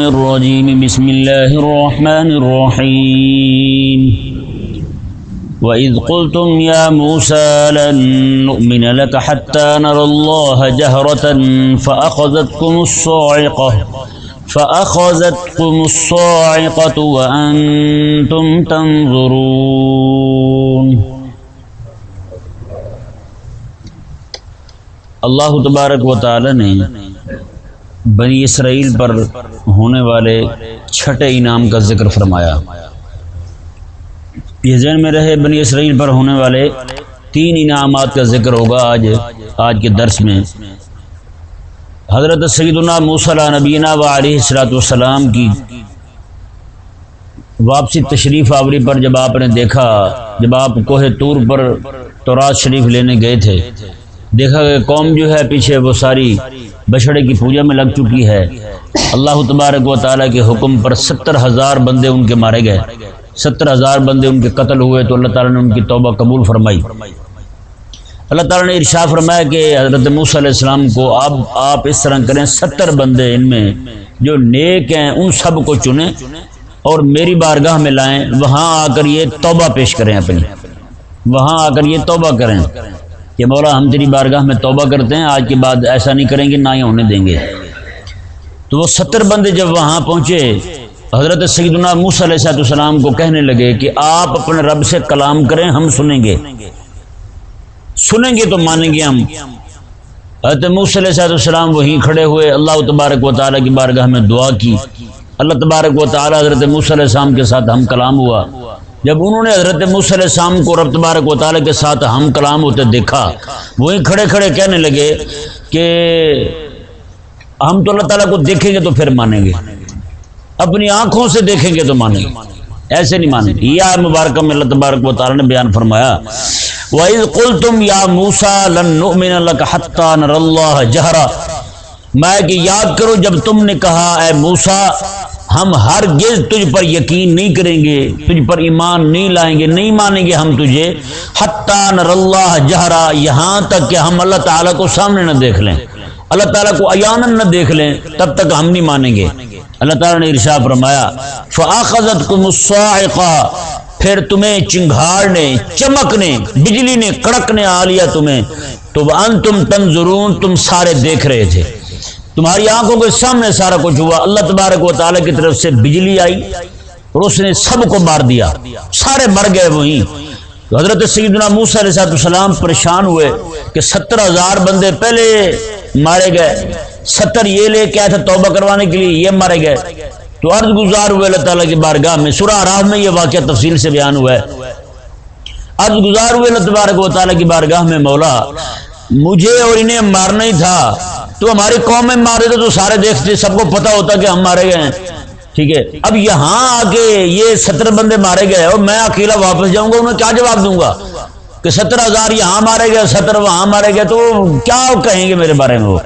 الرجيم. بسم الله الرحمن الرحيم. وإذ قلتم يا موسى لن نؤمن لك حتى نرى الله جهرة فأخذتكم الصاعقة فأخذتكم الصاعقة وأنتم تنظرون. اللہ تبارک و تعالی نے بنی اسرائیل پر ہونے والے چھٹے انعام کا ذکر فرمایا۔ یہ ذہن میں رہے بنی اسرائیل پر ہونے والے تین انعامات کا ذکر ہوگا آج آج کے درس میں۔ حضرت سیدنا موسیٰ نبینہ و علیہ السلاۃ والسلام کی واپسی تشریف آوری پر جب آپ نے دیکھا، جب آپ کوہ طور پر تورات شریف لینے گئے تھے، دیکھا کہ قوم جو ہے پیچھے وہ ساری بچڑے کی پوجا میں لگ چکی ہے۔ اللہ تبارک و تعالیٰ کے حکم پر ستر ہزار بندے ان کے مارے گئے۔ ستر ہزار بندے ان کے قتل ہوئے تو اللہ تعالیٰ نے ان کی توبہ قبول فرمائی۔ اللہ تعالیٰ نے ارشا فرمایا کہ حضرت موسیٰ علیہ السلام کو اب آپ اس طرح کریں، ستر بندے ان میں جو نیک ہیں، ان سب کو چنیں اور میری بارگاہ میں لائیں۔ وہاں آ کر یہ توبہ پیش کریں اپنی۔ وہاں آ کر یہ توبہ کریں۔ کہ مولا ہم تیری بارگاہ میں توبہ کرتے ہیں، آج کے بعد ایسا نہیں کریں گے، نہ ہی ہونے دیں گے۔ تو وہ ستر بندے جب وہاں پہنچے، حضرت سیدنا موس علیہ صاحب السلام کو کہنے لگے کہ آپ اپنے رب سے کلام کریں، ہم سنیں گے۔ سنیں گے تو مانیں گے ہم۔ حضرت موس علیہ صاحب السلام وہیں کھڑے ہوئے، اللہ تبارک و تعالیٰ کی بارگاہ میں دعا کی۔ اللہ تبارک و تعالیٰ حضرت موس علیہ السلام کے ساتھ ہم کلام ہوا۔ جب انہوں نے حضرت موس علیہ السلام کو رب تبارک و تعالیٰ کے ساتھ ہم کلام ہوتے دیکھا، وہیں کھڑے کھڑے کہنے لگے کہ ہم تو اللہ تعالیٰ کو دیکھیں گے تو پھر مانیں گے۔ اپنی آنکھوں سے دیکھیں گے تو مانیں گے۔ ایسے نہیں مانیں گے یہ مبارک میں اللہ تبارک و تعالیٰ نے بیان فرمایا، وَإِذْ قُلْتُمْ يَا مُوسَى لَن نُؤْمِنَ لَكَ حَتَّى نَرَى اللَّهَ جَهْرًا۔ میں کہ یاد کرو جب تم نے کہا، اے موسیٰ ہم ہر گز تجھ پر یقین نہیں کریں گے، تجھ پر ایمان نہیں لائیں گے، نہیں مانیں گے ہم تجھے۔ حتیٰ نر اللہ جہرا، یہاں تک کہ ہم اللہ تعالیٰ کو سامنے نہ دیکھ لیں۔ اللہ تعالیٰ کو ایان نہ دیکھ لیں، تب تک ہم نہیں مانیں گے۔ اللہ تعالیٰ نے ارشا فرمایا فعقت کو پھر تمہیں چنگھاڑ نے چمک نے بجلی نے کڑک نے آ لیا تمہیں۔ تو ان تم تنظرون، تم سارے دیکھ رہے تھے۔ تمہاری آنکھوں کے سامنے سارا کچھ ہوا۔ اللہ تبارک و تعالیٰ کی طرف سے بجلی آئی اور اس نے سب کو مار دیا۔ سارے مر گئے وہیں۔ تو حضرت سیدنا موسیٰ علیہ السلام پریشان ہوئے کہ ستر ہزار بندے پہلے مارے گئے۔ ستر یہ لے کے آئے تھے توبہ کروانے کے لیے، یہ مارے گئے۔ تو عرض گزار ہوئے اللہ تعالیٰ کی بارگاہ میں۔ سورہ آرام میں یہ واقعہ تفصیل سے بیان ہوا ہے۔ عرض گزار ہوئے اللہ تبارک و تعالیٰ کی بارگاہ میں، مولا، مجھے اور انہیں مارنا ہی تھا۔ تو ہماری قوم میں مارے تھے تو سارے دیکھتے جی، سب کو پتا ہوتا کہ ہم مارے گئے ہیں۔ ٹھیک ہے۔ اب یہاں آ کے یہ ستر بندے مارے گئے اور میں اکیلا واپس جاؤں گا، انہیں کیا جواب دوں گا؟ کہ ستر ہزار یہاں مارے گئے، ستر وہاں مارے گئے، تو کیا کہیں گے میرے بارے میں وہ؟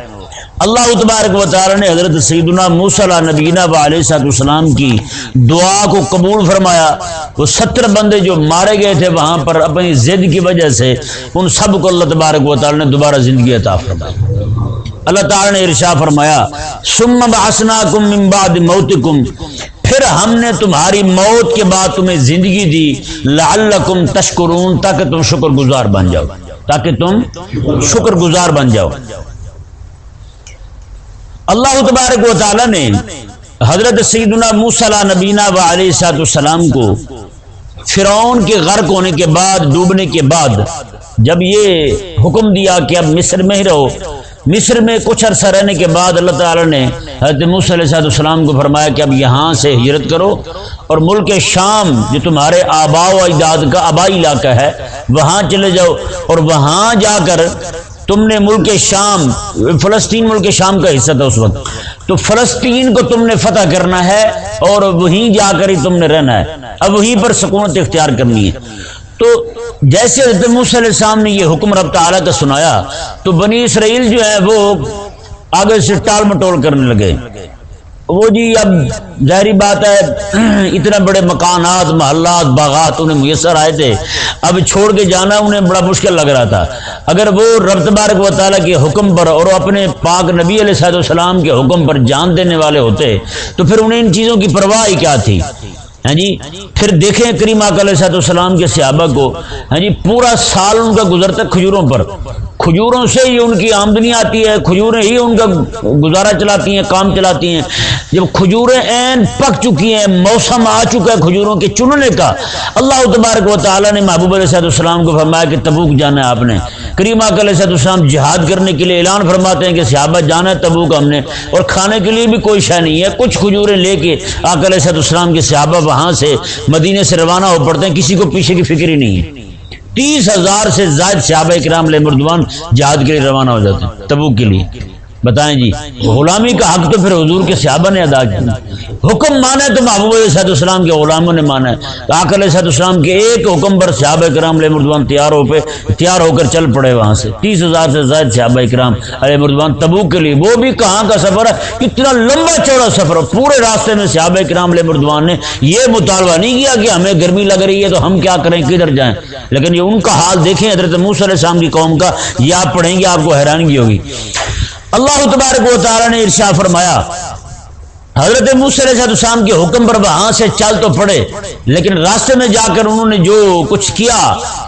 اللہ تبارک و نے حضرت سیدنا موسیٰ نبینہ و علیہ صاحب السلام کی دعا کو قبول فرمایا۔ وہ ستر بندے جو مارے گئے تھے وہاں پر اپنی ضد کی وجہ سے ان سب کو اللہ تبارک و نے دوبارہ زندگی عطا فرمائی۔ اللہ تعالی نے ارشا فرمایا سم باسنا کم امباد موت کم پھر ہم نے تمہاری موت کے بعد تمہیں زندگی دی۔ لعلکم تشکرون، تاکہ تم شکر گزار بن جاؤ۔ تاکہ تم شکر گزار بن جاؤ۔ اللہ تبارک و تعالی نے حضرت سیدنا موسیٰ نبینہ و علیہ صاحب السلام کو فرعون کے غرق ہونے کے بعد، ڈوبنے کے بعد جب یہ حکم دیا کہ اب مصر میں ہی رہو مصر میں کچھ عرصہ رہنے کے بعد اللہ تعالی نے حضرت موسیٰ علیہ صاحب السلام کو فرمایا کہ اب یہاں سے ہجرت کرو اور ملک شام جو تمہارے آبا و اجداد کا آبائی علاقہ ہے، وہاں چلے جاؤ اور وہاں جا کر تم نے ملک شام، فلسطین ملک شام کا حصہ تھا اس وقت۔ تو فلسطین کو تم نے فتح کرنا ہے اور وہیں جا کر ہی تم نے رہنا ہے۔ اب وہیں پر سکونت اختیار کرنی ہے۔ تو جیسے حضرت موسیٰ علیہ السلام نے یہ حکم رب تعالیٰ کا سنایا، تو بنی اسرائیل جو ہے وہ آگے سے ٹال مٹول کرنے لگے۔ وہ جی اب ظاہری بات ہے، اتنے بڑے مکانات، محلات، باغات انہیں میسر آئے تھے۔ اب چھوڑ کے جانا انہیں بڑا مشکل لگ رہا تھا۔ اگر وہ رب تبارک و تعالیٰ کے حکم پر اور اپنے پاک نبی علیہ صاحب السلام کے حکم پر جان دینے والے ہوتے، تو پھر انہیں ان چیزوں کی پرواہ کیا تھی؟ ہاں جی پھر دیکھیں کریم علیہ صاحب السلام کے صحابہ کو۔ ہاں جی پورا سال ان کا گزرتا کھجوروں پر۔ کھجوروں سے ہی ان کی آمدنی آتی ہے، کھجوریں ہی ان کا گزارا چلاتی ہیں، کام چلاتی ہیں۔ جب کھجوریں این پک چکی ہیں، موسم آ چکا ہے کھجوروں کے چننے کا، اللہ تبارک و تعالیٰ نے محبوب علیہ صاحب السلام کو فرمایا کہ تبوک جانا ہے آپ نے۔ کریم علیہ صاحب السلام جہاد کرنے کے لیے اعلان فرماتے ہیں کہ صحابہ جانا ہے، تبوک ہم نے، اور کھانے کے لیے بھی کوئی شے نہیں ہے۔ کچھ کھجوریں لے کے آک علیہ السلام کے صحابہ وہاں سے مدینے سے روانہ ہو پڑتے ہیں، کسی کو پیچھے کی فکر ہی نہیں ہے۔ تیس ہزار سے زائد صحابہ کرام علیہ مردوان جہاد کے لیے روانہ ہو جاتے ہیں، تبوک کے لیے۔ بتائیں جی غلامی کا حق تو پھر حضور کے صحابہ نے ادا کیا۔ حکم مانا تو محبوب علیہ السلام کے غلاموں نے مانا ہے۔ آک علیہ صحت السلام کے ایک حکم پر صحابہ کرام علیہ مردوان تیار ہو پہ تیار ہو کر چل پڑے وہاں سے۔ تیس ہزار سے زائد صحابہ کرام علیہ مردوان تبوک کے لیے۔ وہ بھی کہاں کا سفر ہے؟ کتنا لمبا چوڑا سفر ہے۔ پورے راستے میں صحابہ کرام علیہ مردوان نے یہ مطالبہ نہیں کیا کہ ہمیں گرمی لگ رہی ہے تو ہم کیا کریں، کدھر جائیں؟ لیکن یہ ان کا حال دیکھیں حضرت موسی علیہ السلام کی قوم کا۔ یہ آپ پڑھیں گے، آپ کو حیرانگی ہوگی۔ اللہ تبارک و تعالی نے ارشا فرمایا حضرت علیہ السلام کے حکم پر وہاں سے چل تو پڑے، لیکن راستے میں جا کر انہوں نے جو کچھ کیا،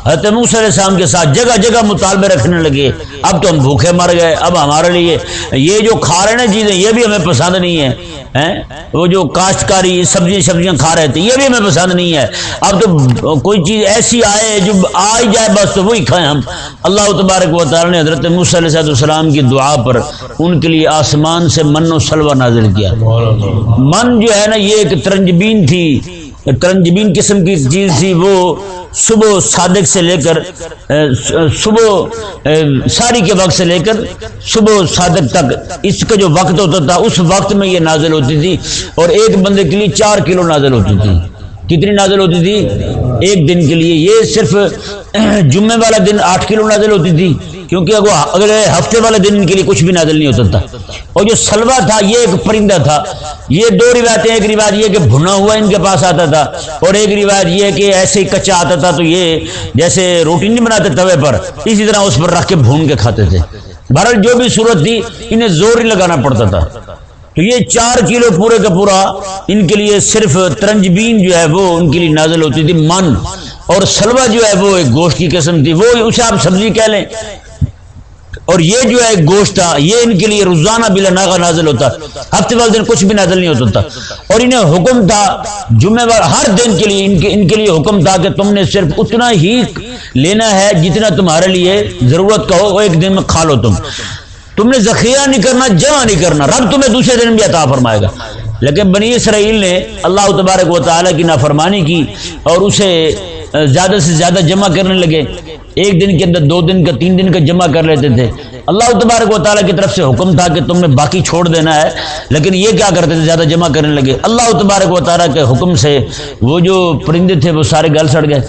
حضرت علیہ السلام کے ساتھ جگہ جگہ مطالبے رکھنے لگے۔ اب تو ہم بھوکے مر گئے، اب ہمارے لیے یہ جو کھا رہے ہیں چیزیں، یہ بھی ہمیں پسند نہیں ہے وہ جو کاشتکاری، سبزی سبزیاں کھا رہے تھے، یہ بھی ہمیں پسند نہیں ہے اب تو کوئی چیز ایسی آئے، جو آ ہی جائے بس تو وہی کھائیں ہم۔ اللہ تبارک و تعالی نے حضرت علیہ السلام کی دعا پر ان کے لیے آسمان سے من و سلوا نازل کیا۔ من جو ہے نا یہ ایک ترنجبین تھی، ترنجبین قسم کی چیز تھی وہ صبح صادق سے لے کر صبح ساری کے وقت سے لے کر صبح صادق تک۔ اس کا جو وقت ہوتا تھا، اس وقت میں یہ نازل ہوتی تھی۔ اور ایک بندے کے لیے چار کلو نازل ہوتی تھی۔ کتنی نازل ہوتی تھی؟ ایک دن کے لیے۔ یہ صرف جمعے والا دن آٹھ کلو نازل ہوتی تھی۔ کیونکہ اگلے ہفتے والے دن ان کے لیے کچھ بھی نازل نہیں ہوتا تھا اور جو سلوا تھا، یہ ایک پرندہ تھا۔ یہ دو روایتیں، ایک روایت یہ کہ بھنا ہوا ان کے پاس آتا تھا، اور ایک روایت یہ کہ ایسے ہی کچا آتا تھا تو یہ جیسے روٹی نہیں بناتے توے پر، اسی طرح اس پر رکھ کے بھون کے کھاتے تھے۔ بہرحال جو بھی صورت تھی، انہیں زور ہی لگانا پڑتا تھا۔ تو یہ چار کلو پورے کا پورا ان کے لیے صرف ترنجبین جو ہے وہ ان کے لیے نازل ہوتی تھی، من۔ اور سلوا جو ہے وہ ایک گوشت کی قسم تھی، وہ اسے آپ سبزی کہہ لیں۔ اور یہ جو ہے گوشت تھا یہ ان کے لیے روزانہ بلا ناغا نازل ہوتا ہفتے والے دن کچھ بھی نازل نہیں ہوتا تھا اور انہیں حکم تھا، جمعہ بار ہر دن کے لیے ان کے ان کے لیے حکم تھا کہ تم نے صرف اتنا ہی لینا ہے جتنا تمہارے لیے ضرورت کا ہو، وہ ایک دن میں کھا لو تم۔ تم نے ذخیرہ نہیں کرنا، جمع نہیں کرنا، رب تمہیں دوسرے دن بھی عطا فرمائے گا۔ لیکن بنی اسرائیل نے اللہ تبارک و تعالیٰ کی نافرمانی کی اور اسے زیادہ سے زیادہ جمع کرنے لگے۔ ایک دن کے اندر، دو دن کا، تین دن کا جمع کر لیتے تھے۔ اللہ تبارک و تعالیٰ کی طرف سے حکم تھا کہ تم نے باقی چھوڑ دینا ہے، لیکن یہ کیا کرتے تھے؟ زیادہ جمع کرنے لگے۔ اللہ تبارک و تعالیٰ کے حکم سے وہ جو پرندے تھے، وہ سارے گل سڑ گئے۔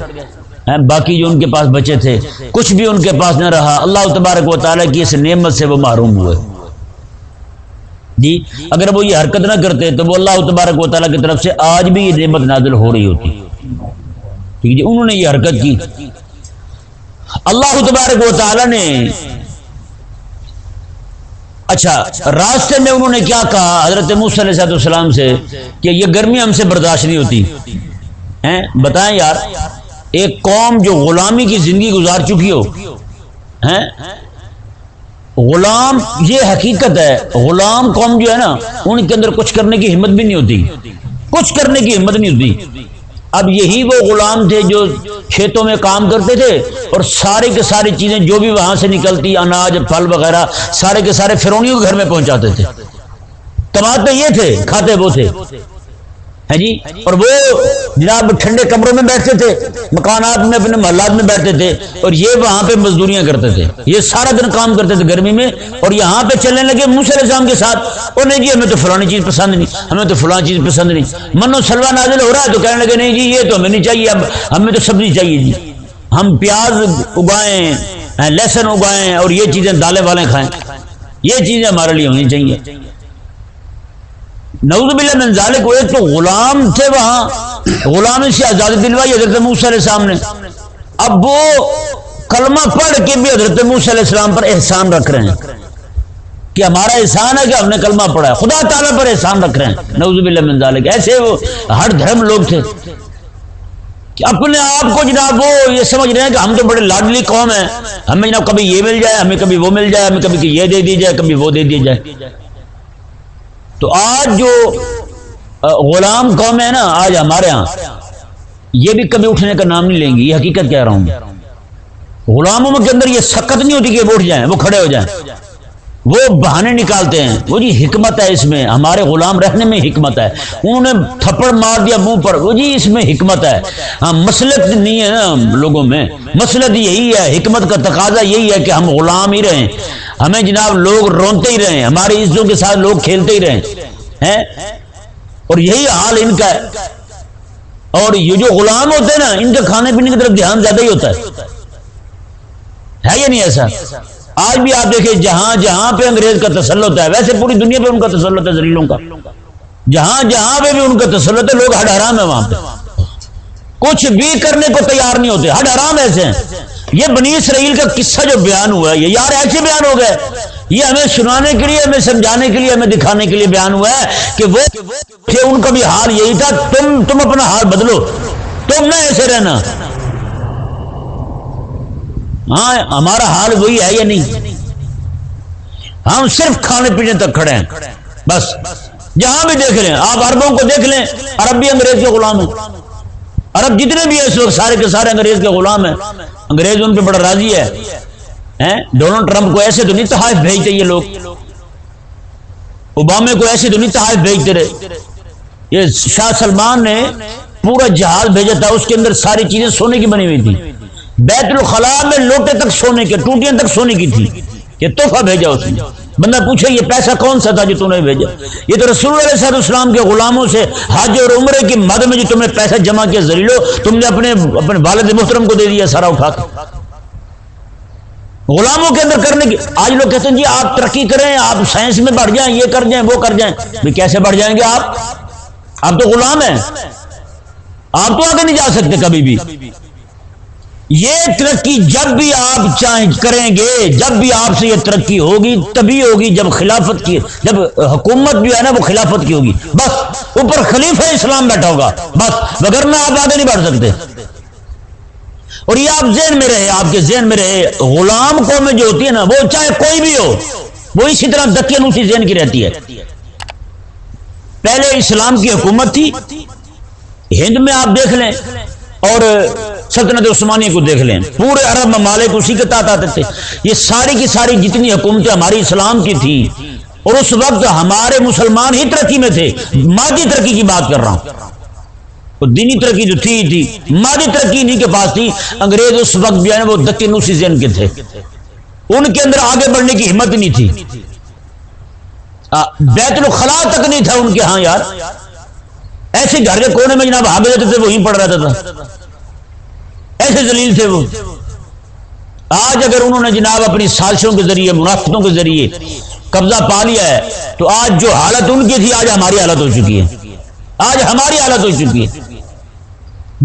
باقی جو ان کے پاس بچے تھے، کچھ بھی ان کے پاس نہ رہا۔ اللہ تبارک و تعالیٰ کی اس نعمت سے وہ محروم ہوئے۔ جی اگر وہ یہ حرکت نہ کرتے تو وہ اللہ تبارک و تعالیٰ کی طرف سے آج بھی یہ نعمت نازل ہو رہی ہوتی۔ ٹھیک جی انہوں نے یہ حرکت کی۔ اللہ تبارک و تعالی نے اچھا راستے میں انہوں نے کیا کہا؟ حضرت علیہ السلام سے کہ یہ گرمی ہم سے برداشت نہیں ہوتی۔ بتائیں یار، ایک قوم جو غلامی کی زندگی گزار چکی ہو۔ غلام، یہ حقیقت ہے، غلام قوم جو ہے نا، ان کے اندر کچھ کرنے کی ہمت بھی نہیں ہوتی۔ کچھ کرنے کی ہمت نہیں ہوتی۔ اب یہی وہ غلام تھے جو کھیتوں میں کام کرتے تھے اور سارے کے ساری چیزیں جو بھی وہاں سے نکلتی، اناج، پھل وغیرہ، سارے کے سارے فرونیوں کے گھر میں پہنچاتے تھے۔ کماتے یہ تھے، کھاتے وہ تھے۔ ہے جی؟ اور وہ جناب ٹھنڈے کمروں میں بیٹھتے تھے، مکانات میں، اپنے محلات میں بیٹھتے تھے، اور یہ وہاں پہ مزدوریاں کرتے تھے۔ یہ سارا دن کام کرتے تھے گرمی میں، اور یہاں پہ چلنے لگے علیہ السلام کے ساتھ۔ اور نہیں جی ہمیں تو فلانی چیز پسند نہیں، ہمیں تو فلانی چیز پسند نہیں۔ منو سلوا نازل ہو رہا ہے تو کہنے لگے، نہیں جی یہ تو ہمیں نہیں چاہیے اب ہمیں تو سبزی چاہیے جی۔ ہم پیاز اگائیں لہسن اگائیں، اور یہ چیزیں دالیں والے کھائیں۔ یہ چیزیں ہمارے لیے ہونی چاہیے۔ نعوذ باللہ من ذالک، وہ ایک تو غلام تھے وہاں۔ غلام سے آزادی دلوائی حضرت موسیٰ علیہ السلام نے۔ اب وہ کلمہ پڑھ کے بھی حضرت موسیٰ علیہ السلام پر احسان رکھ رہے ہیں۔ کہ ہمارا احسان ہے کہ ہم نے کلمہ پڑھا ہے۔ خدا تعالیٰ پر احسان رکھ رہے ہیں۔ نعوذ باللہ من ذالک۔ ایسے وہ ہر دھرم لوگ تھے۔ کہ اپنے آپ کو جناب وہ یہ سمجھ رہے ہیں کہ ہم تو بڑے لاڈلی قوم ہیں۔ ہمیں جناب کبھی یہ مل جائے، ہمیں کبھی وہ مل جائے، ہمیں کبھی یہ دے دی جائے، کبھی وہ دے دی جائے۔ تو آج جو غلام قوم ہے نا، آج ہمارے ہاں یہ بھی کبھی اٹھنے کا نام نہیں لیں گی، یہ حقیقت کہہ رہا ہوں۔ غلاموں کے اندر یہ سکت نہیں ہوتی کہ وہ اٹھ جائیں، وہ کھڑے ہو جائیں۔ وہ بہانے نکالتے ہیں۔ وہ جی حکمت ہے اس میں۔ ہمارے غلام رہنے میں حکمت ہے۔ انہوں نے تھپڑ مار دیا منہ پر۔ وہ جی اس میں حکمت ہے۔ ہاں مسلط نہیں ہے نا لوگوں میں۔ مسلط یہی ہے۔ حکمت کا تقاضا یہی ہے کہ ہم غلام ہی رہیں۔ ہمیں جناب لوگ رونتے ہی رہیں۔ ہماری عزتوں کے ساتھ لوگ کھیلتے ہی رہیں۔ ہیں؟ اور یہی حال ان کا ہے۔ اور یہ جو غلام ہوتے ہیں نا، ان کے کھانے پینے کی طرف دھیان زیادہ ہی ہوتا ہے۔ ہے یا نہیں ایسا؟ آج بھی آپ دیکھیں جہاں جہاں پہ انگریز کا تسلط ہے، ویسے پوری دنیا پہ ان کا تسلط ہے زلیلوں کا۔ جہاں جہاں پہ بھی ان کا تسلط ہے، لوگ ہڈ حرام ہے وہاں پہ۔ کچھ بھی کرنے کو تیار نہیں ہوتے، ہڈ حرام ایسے۔ ہیں یہ بنی اسرائیل کا قصہ جو بیان ہوا ہے، یہ یار ایسے بیان ہو گئے۔ یہ ہمیں سنانے کے لیے، ہمیں سمجھانے کے لیے، ہمیں دکھانے کے لیے بیان ہوا ہے کہ وہ کہ ان کا بھی حال یہی تھا، تم تم اپنا حال بدلو۔ تم نہ ایسے رہنا۔ ہاں ہمارا حال وہی ہے یا نہیں؟ ہم صرف کھانے پینے تک کھڑے ہیں۔ بس، جہاں بھی دیکھ لیں، آپ عربوں کو دیکھ لیں، عرب بھی انگریز کے غلام ہیں۔ عرب جتنے بھی ہیں اس وقت سارے کے سارے انگریز کے غلام ہیں۔ انگریز ان پہ بڑا راضی ہے۔ ڈونلڈ ٹرمپ کو ایسے تو نہیں تحائف بھیجتے یہ لوگ۔ اوبامے کو ایسے تو نہیں تحائف بھیجتے رہے۔ یہ شاہ سلمان نے پورا جہاز بھیجا تھا، اس کے اندر ساری چیزیں سونے کی بنی ہوئی تھی بیت الخلاء میں لوٹے تک سونے کے، ٹوٹیاں تک سونے کی تھی۔ یہ تحفہ بھیجا اس نے۔ بندہ پوچھے، یہ پیسہ کون سا تھا جو تم نے بھیجا؟ یہ تو رسول اللہ علیہ السلام کے غلاموں سے حج اور عمرے کی مد میں جو تم نے پیسہ جمع کیا زریلو تم نے اپنے اپنے والد محترم کو دے دیا سارا اٹھا کے۔ غلاموں کے اندر کرنے کی، آج لوگ کہتے ہیں جی آپ ترقی کریں، آپ سائنس میں بڑھ جائیں، یہ کر جائیں، وہ کر جائیں۔ کیسے بڑھ جائیں گے آپ؟ آپ تو غلام ہیں۔ آپ تو آگے نہیں جا سکتے کبھی بھی۔ یہ ترقی جب بھی آپ چاہیں کریں گے، جب بھی آپ سے یہ ترقی ہوگی، تبھی ہوگی جب خلافت کی، جب حکومت جو ہے نا وہ خلافت کی ہوگی۔ بس، اوپر خلیفہ اسلام بیٹھا ہوگا۔ بس وغیرہ آپ آگے نہیں بڑھ سکتے۔ اور یہ آپ ذہن میں رہے، آپ کے ذہن میں رہے، غلام قوم میں جو ہوتی ہے نا، وہ چاہے کوئی بھی ہو، وہ اسی طرح دکین اسی ذہن کی رہتی ہے۔ پہلے اسلام کی حکومت تھی، ہند میں آپ دیکھ لیں، اور سلطنت عثمانی کو دیکھ لیں۔ پورے عرب ممالک اسی کے تحت آتے تھے۔ یہ ساری کی ساری جتنی حکومتیں ہماری اسلام کی تھی اور اس وقت ہمارے مسلمان ہی ترقی میں تھے۔ مادی ترقی کی بات کر رہا ہوں۔ دینی ترقی جو تھی تھی۔ مادی ترقی نہیں کے پاس تھی۔ انگریز اس وقت جو ہے وہ دکن اسی ذہن کے تھے۔ ان کے اندر آگے بڑھنے کی ہمت نہیں تھی۔ بیت الخلاء تک نہیں تھا ان کے ہاں یار۔ ایسے گھر کے کونے میں جناب آگے جاتے تھے، وہیں پڑ رہتا تھا۔ ایسے زلیل تھے وہ؟ آج اگر انہوں نے جناب اپنی سازشوں کے ذریعے منافقتوں کے ذریعے قبضہ پا لیا ہے، تو آج جو حالت ان کی تھی، آج ہماری حالت ہو چکی ہے۔ آج ہماری حالت ہو چکی ہے۔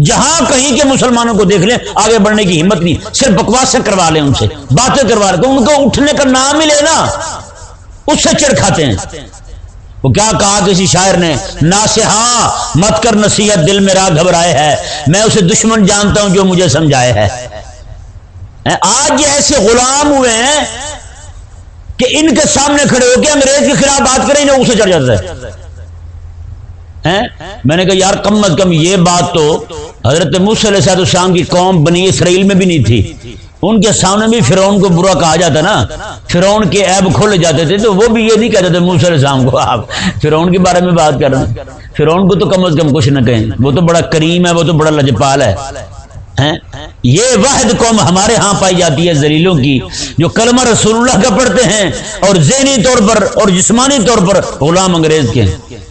جہاں کہیں کے مسلمانوں کو دیکھ لیں، آگے بڑھنے کی ہمت نہیں۔ صرف بکواس سے کروا لیں ان سے، باتیں کروا لیں۔ تو ان کو اٹھنے کا نام ہی لینا، اس سے چڑ کھاتے ہیں۔ وہ کیا کہا کسی شاعر نے؟ ناسہاں مت کر نصیحت، دل میرا گھبرائے ہے۔ میں اسے دشمن جانتا ہوں جو مجھے سمجھائے ہے۔ آج یہ ایسے غلام ہوئے ہیں کہ ان کے سامنے کھڑے ہو کے انگریز کے خلاف بات کریں، انہیں اسے چڑھ جاتا ہے۔ میں نے کہا، یار، کم از کم یہ بات تو حضرت علیہ السلام کی قوم بنی اسرائیل میں بھی نہیں تھی۔ ان کے سامنے بھی فرعون کو برا کہا جاتا نا، فرعون کے عیب کھولے جاتے تھے تو وہ بھی یہ نہیں کہتے تھے، موسیٰ علیہ السلام کو، آپ فرعون کے بارے میں بات کر رہے ہیں فرعون کو تو کم از کم کچھ نہ کہیں۔ وہ تو بڑا کریم ہے، وہ تو بڑا لجپال ہے۔ یہ واحد قوم ہمارے ہاں پائی جاتی ہے زلیلوں کی، جو کلمہ رسول اللہ کا پڑھتے ہیں اور ذہنی طور پر اور جسمانی طور پر غلام انگریز کے۔ ہیں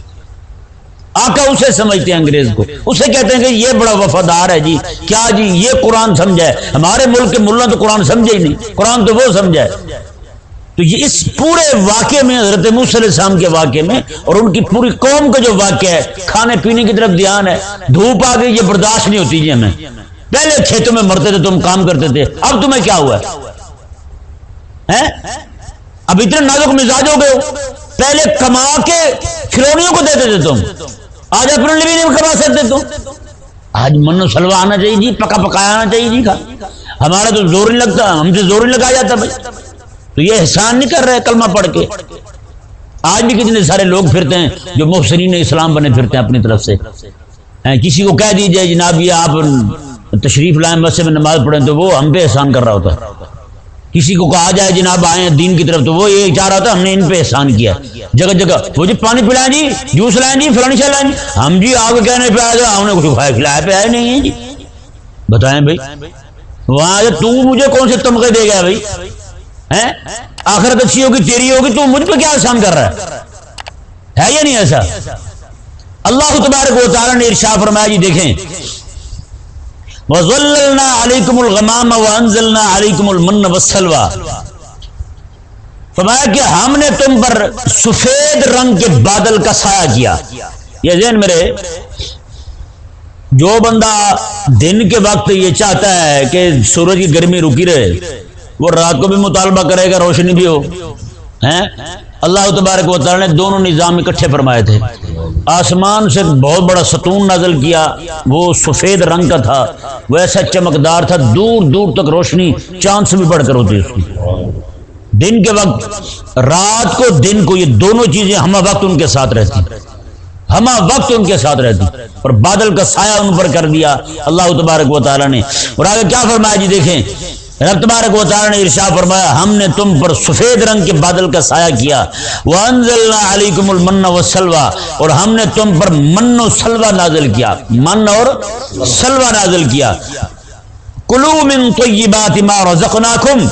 آقا اسے سمجھتے ہیں انگریز کو۔ اسے کہتے ہیں کہ یہ بڑا وفادار ہے جی۔ کیا جی؟ یہ قرآن سمجھا ہے ہمارے ملک کے ملا تو قرآن سمجھے ہی نہیں۔ قرآن تو وہ سمجھا ہے تو یہ اس پورے واقعے میں، حضرت موسی علیہ السلام کے واقعے میں، اور ان کی پوری قوم کا جو واقعہ ہے، کھانے پینے کی طرف دھیان ہے۔ دھوپ آ گئی، یہ برداشت نہیں ہوتی جی ہمیں۔ پہلے کھیتوں میں مرتے تھے، تم کام کرتے تھے۔ اب تمہیں کیا ہوا ہے؟ اب اتنے نازک مزاج ہو گئے ہو۔ پہلے کما کے کھلونیوں کو دیتے تھے تم۔ جی آج اپنے لیے بھی نہیں کما سکتے تم آج من و سلوا آنا چاہیے جی پکا پکایا آنا چاہیے جی کا ہمارا تو زور نہیں لگتا، ہم سے زور نہیں لگایا جاتا بھائی۔ تو یہ احسان نہیں کر رہے کلمہ پڑھ کے۔ آج بھی کتنے سارے لوگ پھرتے ہیں جو محسرین اسلام بنے پھرتے ہیں اپنی طرف سے۔ کسی کو کہہ دیجیے جناب یہ آپ تشریف لائیں بس میں نماز پڑھیں تو وہ ہم پہ احسان کر رہا ہوتا ہے۔ کسی کو کہا جائے جناب آئے دین کی طرف، تو وہ یہ چاہ رہا تھا ہم نے ان پہ احسان کیا۔ جگہ جگہ، وہ جی پانی پلائیں جی جوس لائیں جی فلانی لائیں جی۔ ہم جی آگے کہنے پہ آئے ہم نے کچھ کھایا کھلایا پہ آئے نہیں ہے جی۔ بتائیں بھائی، وہاں تو مجھے کون سے تمغے دے گیا بھائی؟ آخرت اچھی ہوگی، تیری ہوگی، تو مجھ پہ کیا احسان کر رہا ہے؟ ہے یا نہیں ایسا؟ اللہ تبارک و تعالی نے ارشاد فرمایا جی دیکھیں وَظَلَّلْنَا عَلَيْكُمُ الْغَمَامَ وَأَنزَلْنَا عَلَيْكُمُ الْمَنَّ وَالسَّلْوَى۔ فرمایا کہ ہم نے تم پر سفید رنگ کے بادل کا سایہ کیا۔ یہ ذہن میرے جو بندہ دن کے وقت یہ چاہتا ہے کہ سورج کی گرمی رکی رہے، وہ رات کو بھی مطالبہ کرے گا، روشنی بھی ہو۔ اللہ تبارک و تعالی نے دونوں نظام اکٹھے فرمائے تھے۔ آسمان سے بہت بڑا ستون نازل کیا، وہ سفید رنگ کا تھا وہ ایسا چمکدار تھا، دور دور تک روشنی چاند سے بھی بڑھ کر ہوتی اس کی دن کے وقت، رات کو دن کو یہ دونوں چیزیں ہمہ وقت ان کے ساتھ رہتی۔ ہمہ وقت ان کے ساتھ رہتی۔ اور بادل کا سایہ ان پر کر دیا۔ اللہ تبارک و تعالیٰ نے۔ اور آگے کیا فرمایا جی دیکھیں۔ رب تبارک و تعالی نے ارشاد فرمایا، ہم نے تم پر سفید رنگ کے بادل کا سایہ کیا۔ وانزلنا علیکم المن والسلوى اور ہم نے تم پر من و سلوہ نازل کیا۔ من اور سلوہ نازل کیا۔ کلو من طیبات ما رزقناکم۔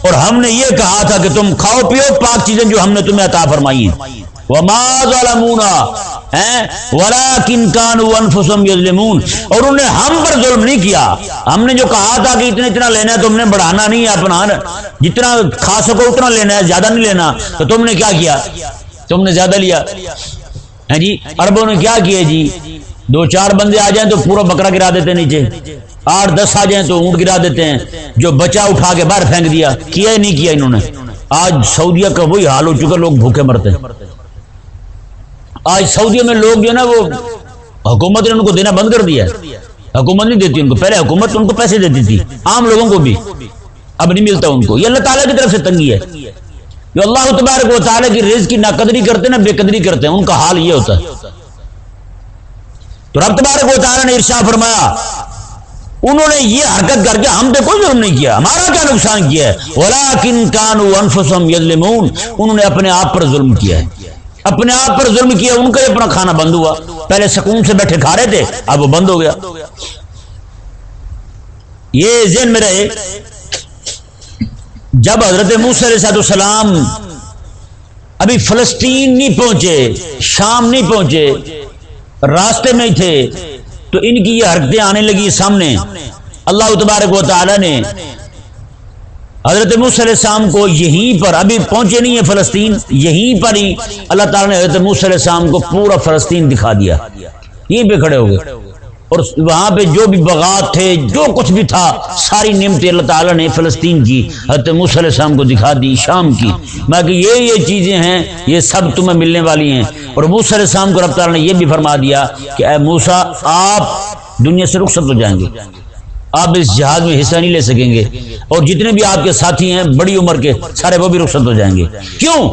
اور ہم نے یہ کہا تھا کہ تم کھاؤ، پیو پاک چیزیں جو ہم نے تمہیں عطا فرمائی ہیں۔ وما ظلمونا اور انہوں نے ہم پر ظلم نہیں کیا۔ ہم نے جو کہا تھا کہ اتنا اتنا لینا ہے تم نے بڑھانا نہیں ہے اپنا۔ جتنا کھا سکو اتنا لینا ہے، زیادہ نہیں لینا۔ تو تم نے کیا کیا؟ تم نے زیادہ لیا۔ ہیں جی؟ اربوں نے کیا کیا جی؟ دو چار بندے آ جائیں تو پورا بکرا گرا دیتے ہیں نیچے۔ آٹھ دس آ جائیں تو اونٹ گرا دیتے ہیں۔ جو بچہ اٹھا کے باہر پھینک دیا۔ کیا ہی نہیں کیا انہوں نے۔ آج سعودیہ کا وہی حال ہو چکا، لوگ بھوکے مرتے ہیں۔ آج سعودی میں لوگ جو نا وہ حکومت نے ان کو دینا بند کر دیا حکومت نہیں دیتی ان کو۔ پہلے حکومت ان کو پیسے دیتی تھی، عام لوگوں کو بھی۔ اب نہیں ملتا ان کو۔ یہ اللہ تعالیٰ کی طرف سے تنگی ہے۔ جو اللہ تبارک و تعالیٰ کی رزق کی نہ قدری کرتے نا بے قدری کرتے ہیں۔ ان کا حال یہ ہوتا ہے۔ تو رب تبارک و تعالیٰ نے ارشا فرمایا، انہوں نے یہ حرکت کر کے ہم پہ کوئی ظلم نہیں کیا۔ ہمارا کیا نقصان کیا ہے؟ انہوں نے اپنے آپ پر ظلم کیا ہے۔ اپنے آپ پر ظلم کیا، ان کا ہی اپنا کھانا بند ہوا۔ پہلے سکون سے بیٹھے کھا رہے تھے، اب وہ بند ہو گیا۔ یہ ذہن میں رہے، جب حضرت علیہ السلام ابھی فلسطین نہیں پہنچے، شام نہیں پہنچے، راستے میں ہی تھے، تو ان کی یہ حرکتیں آنے لگی سامنے۔ اللہ تبارک و تعالی نے حضرت علیہ السلام کو یہیں پر ابھی پہنچے نہیں ہے فلسطین، یہیں پر ہی اللہ تعالیٰ نے حضرت علیہ السلام کو پورا فلسطین دکھا دیا۔ یہیں پہ کھڑے ہو گئے۔ اور وہاں پہ جو بھی بغات تھے، جو کچھ بھی تھا، ساری نعمتیں اللہ تعالیٰ نے فلسطین کی، حضرت علیہ السلام کو دکھا دی، شام کی۔ میں کہ یہ یہ چیزیں ہیں، یہ سب تمہیں ملنے والی ہیں۔ اور علیہ السلام کو رب تعالیٰ نے یہ بھی فرما دیا کہ اے موسا آپ دنیا سے رخصت ہو جائیں گے۔ آپ اس جہاز میں حصہ نہیں لے سکیں گے۔ اور جتنے بھی آپ کے ساتھی ہیں، بڑی عمر کے، سارے وہ بھی رخصت ہو جائیں گے۔ کیوں؟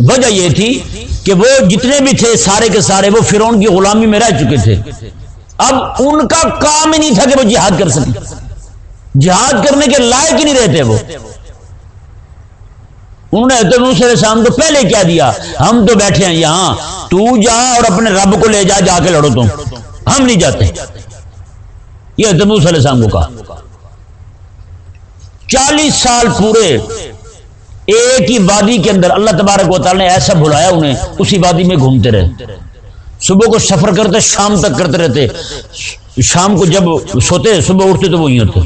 وجہ یہ تھی کہ وہ جتنے بھی تھے، سارے کے سارے وہ فرون کی غلامی میں رہ چکے تھے۔ اب ان کا کام ہی نہیں تھا کہ وہ جہاد کر سکے جہاد کرنے کے لائق ہی نہیں رہتے وہ۔ انہوں نے علیہ السلام کو پہلے کیا دیا، ہم تو بیٹھے ہیں یہاں، تو جا اور اپنے رب کو لے جا جا کے لڑو تم۔ ہم نہیں جاتے۔ یہ علیہ السلام کو کہا، چالیس سال پورے ایک ہی وادی کے اندر اللہ تبارک و تعالی نے ایسا بلایا انہیں، اسی وادی میں گھومتے رہے۔ صبح کو سفر کرتے، شام تک کرتے رہتے۔ شام کو جب سوتے، صبح اٹھتے تو وہی ہوتے۔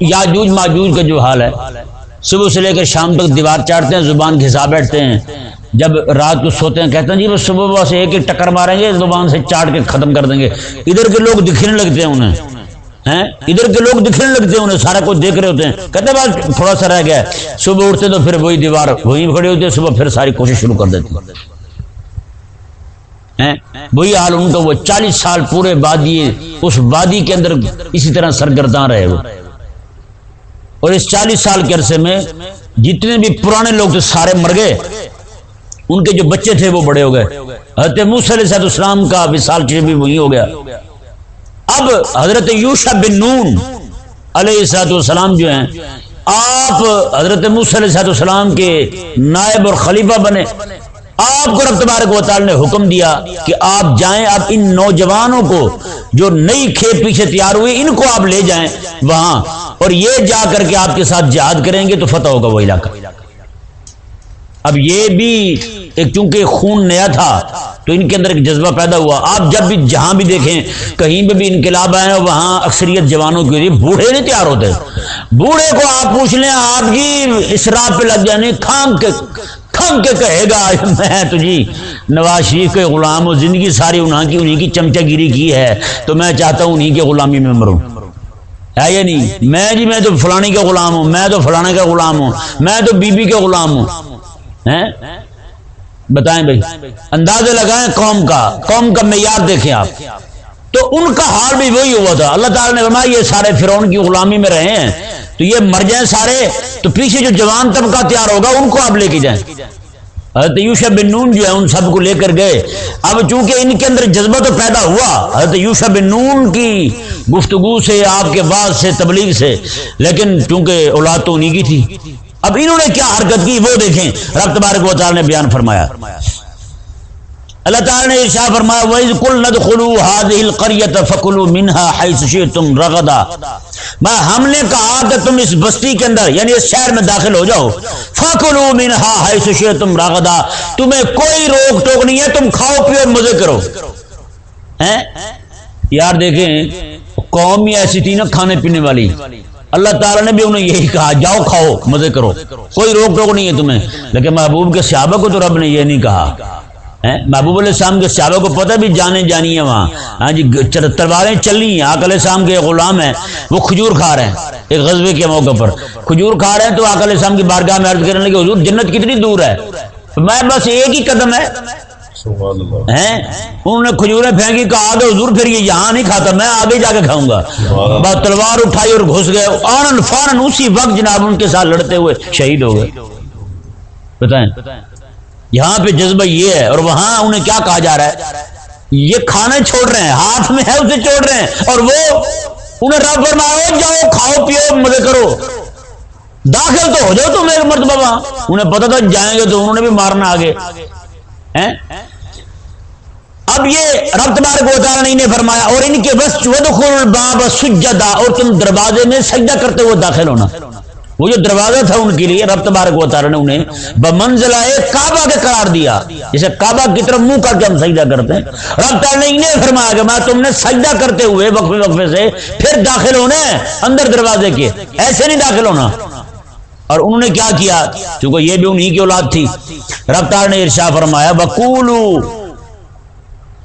یاجوج ماجوج کا جو حال ہے، صبح سے لے کر شام تک دیوار چاٹتے ہیں، زبان گھسا بیٹھتے ہیں۔ جب رات کو سوتے ہیں، کہتے ہیں جی وہ صبح بس ایک ایک ٹکر ماریں گے، زبان سے چاٹ کے ختم کر دیں گے۔ ادھر کے لوگ دکھنے لگتے ہیں انہیں۔ ہیں؟ ادھر کے لوگ دکھنے لگتے ہیں انہیں، سارا کچھ دیکھ رہے ہوتے ہیں۔ کہتے ہیں، بس تھوڑا سا رہ گیا ہے۔ صبح اٹھتے تو پھر وہی دیوار، وہیں کھڑے ہوتے ہیں صبح پھر ساری کوشش شروع کر دیتے ہیں؟ وہی حال ان کا، وہ چالیس سال پورے وادی، اس وادی کے اندر اسی طرح سرگرداں رہے وہ اور اس چالیس سال کے عرصے میں جتنے بھی پرانے لوگ تھے، سارے مر گئے۔ ان کے جو بچے تھے وہ بڑے ہو گئے۔ حضرت موسی علیہ السلام کا وصال چیز بھی وہی ہو گیا۔ اب حضرت یوشا بن نون علیہ السلاۃ والسلام جو ہیں، آپ حضرت موسی علیہ السلام کے نائب اور خلیفہ بنے۔ آپ کو رب تبارک و تعالی نے حکم دیا کہ آپ جائیں، آپ ان نوجوانوں کو جو نئی کھیپ پیچھے تیار ہوئی ان کو آپ لے جائیں وہاں۔ اور یہ جا کر کے آپ کے ساتھ جہاد کریں گے تو فتح ہوگا وہ علاقہ۔ اب یہ بھی ایک چونکہ خون نیا تھا تو ان کے اندر ایک جذبہ پیدا ہوا۔ آپ جب بھی جہاں بھی دیکھیں، کہیں پہ بھی انقلاب آئے وہاں اکثریت جوانوں کی بوڑھے نہیں تیار ہوتے۔ بوڑھے کو آپ پوچھ لیں، آپ کی اسراف پہ لگ جانے کھانگ کے کھانگ کے کہے گا، میں تجھی نواز شریف کے غلام ہوں، زندگی ساری انہاں کی انہیں کی چمچا گیری کی ہے۔ تو میں چاہتا ہوں انہیں کے غلامی میں مروں۔ ہے یا نہیں؟ میں جی میں تو فلانی کا غلام ہوں، میں تو فلانے کا غلام ہوں، میں تو بی بی کے غلام ہوں۔ بتائیں بھائی، اندازے لگائیں قوم کا قوم کا معیار دیکھیں آپ۔ تو ان کا حال بھی وہی ہوا تھا۔ اللہ تعالیٰ نے فرمایا، یہ سارے فرعون کی غلامی میں رہے ہیں۔ تو یہ مر جائیں سارے، تو پیچھے جو جوان طبقہ تیار ہوگا، ان کو آپ لے کے جائیں۔ حضرت یوشا بن نون جو ہے ان سب کو لے کر گئے۔ اب چونکہ ان کے اندر جذبہ تو پیدا ہوا، حضرت یوشا بن نون کی گفتگو سے، آپ کے بعد سے، تبلیغ سے، لیکن چونکہ اولاد تو انہیں کی تھی۔ اب انہوں نے کیا حرکت کی وہ دیکھیں۔ رب تبارک و تعالی نے بیان فرمایا۔ اللہ تعالی نے ارشاد فرمایا، وَإِذْ قُلْ نَدْخُلُوا هَذِهِ الْقَرْيَةَ فَكُلُوا مِنْهَا حَيْثُ شِئْتُمْ رَغَدًا۔ میں ہم نے کہا کہ تم اس بستی کے اندر یعنی اس شہر میں داخل ہو جاؤ۔ فَكُلُوا مِنْهَا حَيْثُ شِئْتُمْ رَغَدًا۔ تمہیں کوئی روک ٹوک نہیں ہے، تم کھاؤ پیو مزے کرو۔ ہیں؟ یار دیکھیں، قوم ہی ایسی تھی نا کھانے پینے والی۔ اللہ تعالیٰ نے بھی انہیں یہی کہا، جاؤ کھاؤ، مزے کرو۔ کوئی روک ٹوک نہیں ہے تمہیں۔ لیکن محبوب کے صحابہ کو تو رب نے یہ نہیں کہا۔ محبوب علیہ السلام کے صحابہ کو پتہ بھی جانے جانی ہے وہاں۔ ہاں جی تلواریں چل رہی ہیں۔ آک علیہ السلام کے غلام ہیں، وہ کھجور کھا رہے ہیں ایک غزبے کے موقع پر۔ کھجور کھا رہے ہیں تو آک علیہ السلام کی بارگاہ میں عرض کرنے لگے، حضور، جنت کتنی دور ہے؟ میں بس ایک ہی قدم ہے انہوں نے کھجورے پھینکی کہا آگے حضور پھر یہ یہاں نہیں کھاتا میں آگے جا کے کھاؤں گا۔ بس تلوار اٹھائی اور گھس گئے۔ آنن فارن اسی وقت جناب ان کے ساتھ لڑتے ہوئے شہید ہو گئے۔ بتائیں؟ یہاں پہ جذبہ یہ ہے اور وہاں انہیں کیا کہا جا رہا ہے؟ یہ کھانے چھوڑ رہے ہیں ہاتھ میں ہے اسے چھوڑ رہے ہیں۔ اور وہ انہیں رب فرمایا جاؤ کھاؤ پیو مزے کرو۔ داخل تو ہو جاؤ تم ایک مرتبہ وہاں۔ انہیں پتا تھا جائیں گے تو انہوں نے بھی مارنا آگے۔ اب یہ رب تبارک و تعالی نے فرمایا اور ان کے بس ودخل باب سجدہ اور تم دروازے میں سجدہ کرتے ہوئے داخل ہونا۔ وہ جو دروازہ تھا ان کے لیے رب تبارک و تعالی نے انہیں بمنزلہ کعبہ کے قرار دیا جیسے کعبہ کی طرف منہ کر کے ہم سجدہ کرتے ہیں۔ رب تعالی نے انہیں فرمایا کہ میں تم نے سجدہ کرتے ہوئے وقفے وقفے سے پھر داخل ہونا ہے اندر دروازے کے۔ ایسے نہیں داخل ہونا۔ اور انہوں نے کیا کیا؟ کیونکہ یہ بھی انہی کی اولاد تھی۔ رب تعالی نے ارشاد فرمایا بقولو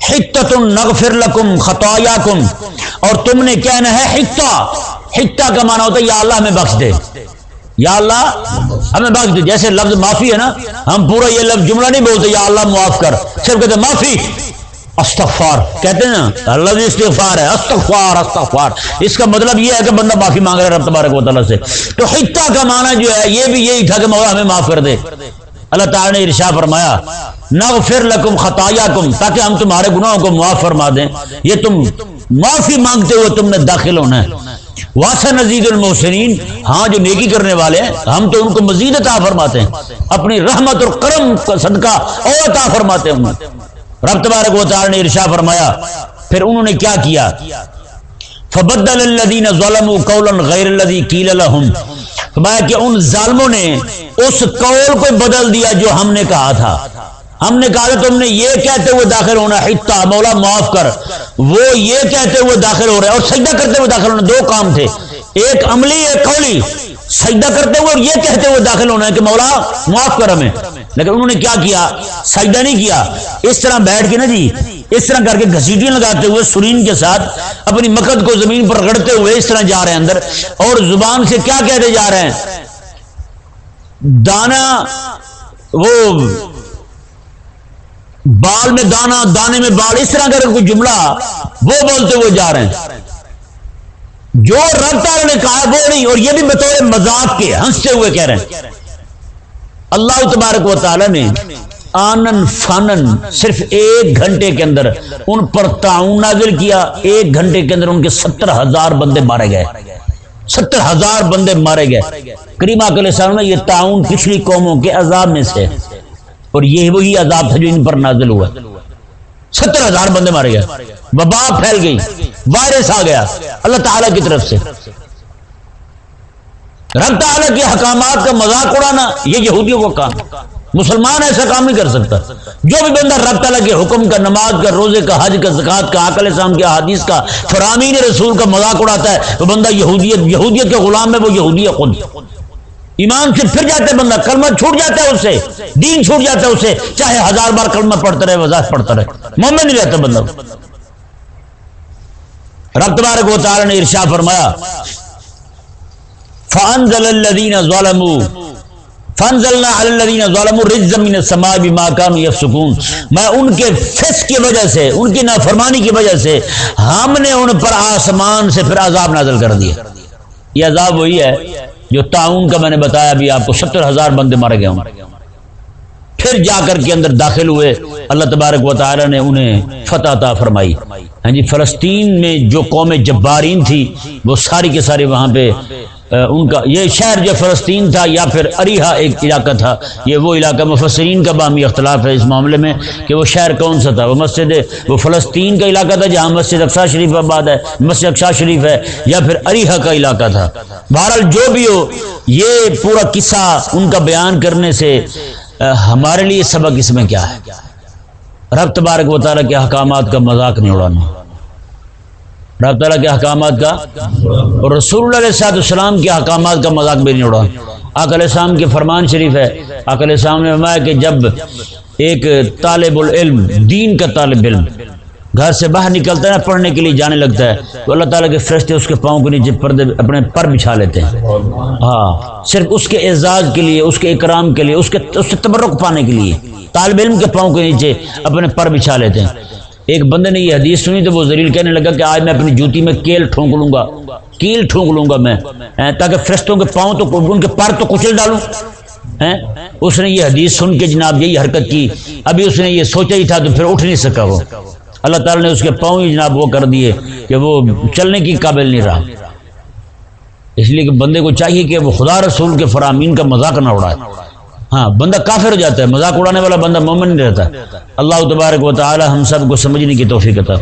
حتت نغفر لکم خطایا اور تم نے کہنا ہے حتہ؟ حتہ کا معنی ہوتا ہے یا اللہ ہمیں بخش دے۔ یا اللہ ہمیں بخش دے۔ جیسے لفظ معافی ہے نا، ہم پورا یہ لفظ جملہ نہیں بولتے، یا اللہ معاف کر۔ صرف کہتے معافی۔ استغفار۔ کہتے ہیں نا، اللہ استغفار ہے۔ استغفار استغفار۔ اس کا مطلب یہ ہے کہ بندہ معافی مانگ رہا ہے رب تبارک و تعالیٰ سے۔ تو حتہ کا معنی جو ہے، یہ بھی یہی تھا کہ مولا ہمیں معاف کر دے۔ اللہ تعالیٰ نے ارشا فرمایا نغفر لکم خطایا کم تاکہ ہم تمہارے گناہوں کو معاف فرما دیں۔ یہ تم معافی مانگتے ہوئے تم نے داخل ہونا ہے۔ واسع نزید المحسنین ہاں جو نیکی کرنے والے ہیں، ہم تو ان کو مزید عطا فرماتے ہیں۔ اپنی رحمت اور کرم کا صدقہ اور عطا فرماتے ہیں۔ رب تبارک و تعالی نے ارشا فرمایا، پھر انہوں نے کیا کیا؟ فبدل الذين ظلموا قولا غير الذي قيل لهم۔ فرمایا کہ ان ظالموں نے اس قول کو بدل دیا جو ہم نے کہا تھا۔ ہم نے کہا تم نے یہ کہتے ہوئے داخل ہونا حتہ مولا معاف کر۔ وہ یہ کہتے ہوئے داخل ہو رہے اور سجدہ کرتے ہوئے داخل ہونا دو کام تھے۔ ایک عملی، ایک قولی۔ سجدہ کرتے ہوئے اور یہ کہتے ہوئے داخل ہونا ہے کہ مولا معاف کر ہمیں۔ لیکن انہوں نے کیا کیا؟ سجدہ نہیں کیا۔ اس طرح بیٹھ کے نا جی اس طرح کر کے گھسیٹیاں لگاتے ہوئے سرین کے ساتھ اپنی مقد کو زمین پر رگڑتے ہوئے اس طرح جا رہے ہیں اندر۔ اور زبان سے کیا کہتے جا رہے ہیں؟ دانا، وہ بال میں دانا، دانے میں بال، اس طرح کر کوئی جملہ وہ بولتے ہوئے جا رہے ہیں۔ جو رب تعالی نے کہا وہ نہیں، اور یہ بھی بطور مذاق کے ہنستے ہوئے کہہ رہے ہیں۔ اللہ تبارک و تعالی نے آنن فانن صرف ایک گھنٹے کے اندر ان پر تعاون نازل کیا۔ ایک گھنٹے کے اندر ان کے ستر ہزار بندے مارے گئے۔ ستر ہزار بندے مارے گئے۔ کریما کل میں یہ تعاون پچھلی قوموں کے عذاب میں سے اور یہ وہی عذاب تھا جو ان پر نازل ہوا۔ ستر ہزار بندے مارے گئے۔ وبا پھیل گئی۔ وائرس آ گیا۔ اللہ تعالی کی طرف سے۔ رب تعالی کے حکامات کا مذاق اڑانا یہ یہودیوں کو کام۔ مسلمان ایسا کام نہیں کر سکتا۔ جو بھی بندہ رب تعالیٰ کے حکم کا، نماز کا، روزے کا، حج کا زکات کا، عقل اسلام کے حادیث کا، فرامین رسول کا مذاق اڑاتا ہے، وہ بندہ یہودیت یہودیت کے غلام ہے، وہ یہودی خود۔ ایمان سے پھر جاتا ہے بندہ، کلمہ چھوٹ جاتا ہے اس سے دین چھوٹ جاتا ہے اس سے چاہے ہزار بار کلمہ پڑھتا رہے، وضاحت پڑھتا رہے۔ مومن نہیں رہتا بندہ۔ رب تبارک و تعالی نے ارشا فرمایا فانزل الذين ظلموا فانزلنا على الذين ظلموا رجزا من السماء بما كانوا يفسقون۔ میں ان کے فس کی وجہ سے، ان کی نافرمانی کی وجہ سے ہم نے ان پر آسمان سے پھر عذاب نازل کر دیا۔ یہ عذاب وہی ہے جو تعاون کا میں نے بتایا ابھی آپ کو، ستر ہزار بندے مارے گئے ہوں۔ پھر جا کر کے اندر داخل ہوئے۔ اللہ تبارک و تعالی نے انہیں فتح عطا فرمائی۔ ہاں جی فلسطین میں جو قوم جبارین تھی، وہ ساری کے سارے وہاں پہ ان کا، یہ شہر جو فلسطین تھا یا پھر اریحا ایک علاقہ تھا، یہ وہ علاقہ مفسرین کا بامی اختلاف ہے اس معاملے میں کہ وہ شہر کون سا تھا، وہ مسجد، وہ فلسطین کا علاقہ تھا جہاں مسجد اقسا شریف آباد ہے، مسجد اقسا شریف ہے، یا پھر اریحا کا علاقہ تھا۔ بہرحال جو بھی ہو، یہ پورا قصہ ان کا بیان کرنے سے ہمارے لیے سبق اس میں کیا ہے۔ رب تبارک و تعالیٰ کے احکامات کا مذاق نہیں اڑانا۔ رب تعالیٰ کے احکامات کا اور رسول اللہ علیہ السلام کے احکامات کا مذاق بھی نہیں اڑا۔ علیہ السلام کے فرمان شریف ہے۔ علیہ السلام نے فرمایا کہ جب ایک طالب العلم، دین کا طالب علم گھر سے باہر نکلتا ہے نا، پڑھنے کے لیے جانے لگتا ہے، تو اللہ تعالیٰ کے فرشتے اس کے پاؤں کے نیچے پردے اپنے پر بچھا لیتے ہیں۔ ہاں صرف اس کے اعزاز کے لیے، اس کے اکرام کے لیے، اس کے، اس سے تبرک پانے کے لیے طالب علم کے پاؤں کے نیچے اپنے پر بچھا لیتے ہیں۔ ایک بندے نے یہ حدیث سنی تو وہ زلیل کہنے لگا کہ آج میں اپنی جوتی میں کیل ٹھونک لوں گا، کیل ٹھونک لوں گا میں تاکہ فرشتوں کے پاؤں تو ان کے پر تو کچل ڈالوں اس نے یہ حدیث سن کے جناب یہی حرکت کی۔ ابھی اس نے یہ سوچا ہی تھا تو پھر اٹھ نہیں سکا وہ۔ اللہ تعالیٰ نے اس کے پاؤں ہی جناب وہ کر دیے کہ وہ چلنے کی قابل نہیں رہا۔ اس لیے کہ بندے کو چاہیے کہ وہ خدا رسول کے فرامین کا مذاق نہ اڑائے۔ ہاں بندہ کافر ہو جاتا ہے، مذاق اڑانے والا بندہ مومن نہیں رہتا۔ اللہ تبارک و تعالی ہم سب کو سمجھنے کی توفیق عطا